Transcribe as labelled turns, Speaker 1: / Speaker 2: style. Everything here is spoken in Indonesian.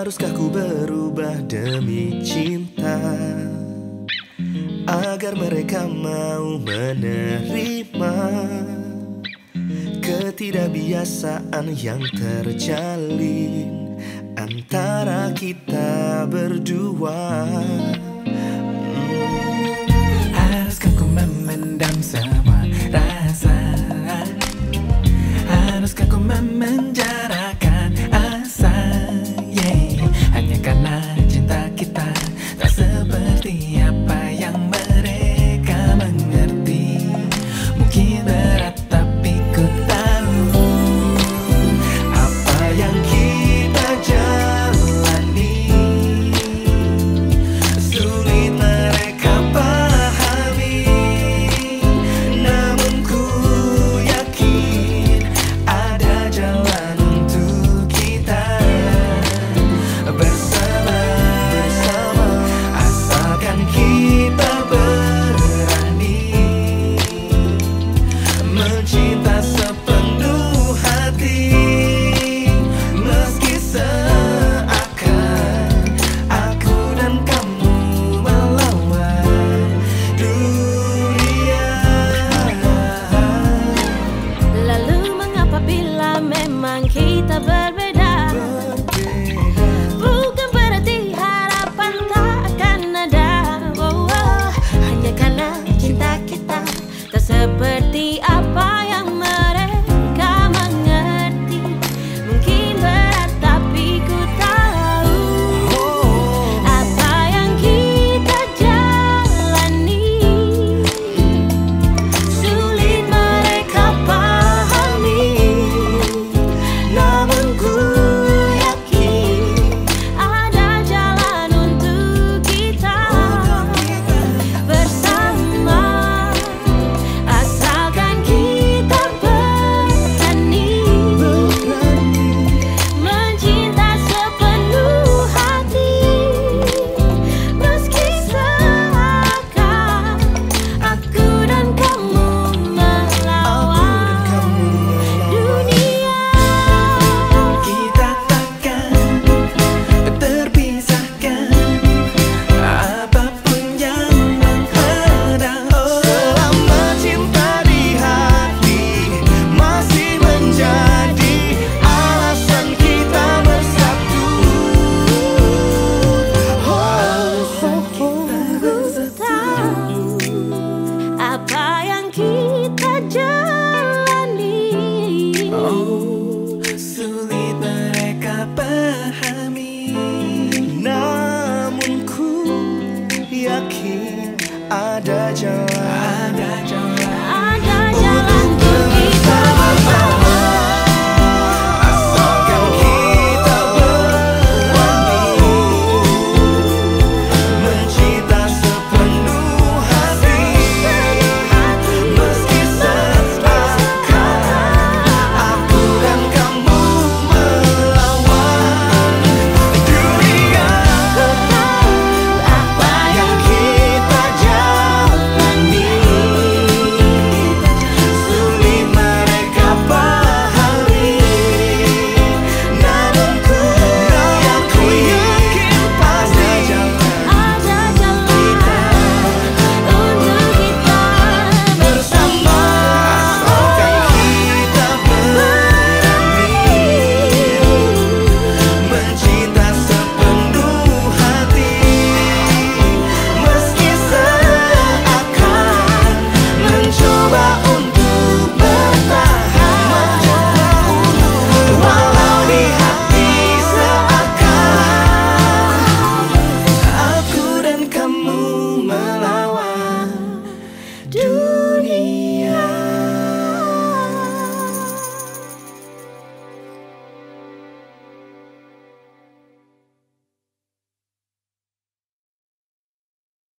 Speaker 1: Haruskah ku berubah demi cinta? Agar mereka mau menerima Ketidakbiasaan yang terjalin Antara kita berdua.
Speaker 2: Haruskah ku memendam semua rasa? Haruskah ku memenjara the. mencinta sepenuh hati. Meski seakan aku dan kamu melawan dunia.
Speaker 3: Lalu mengapa bila memang kita berbeda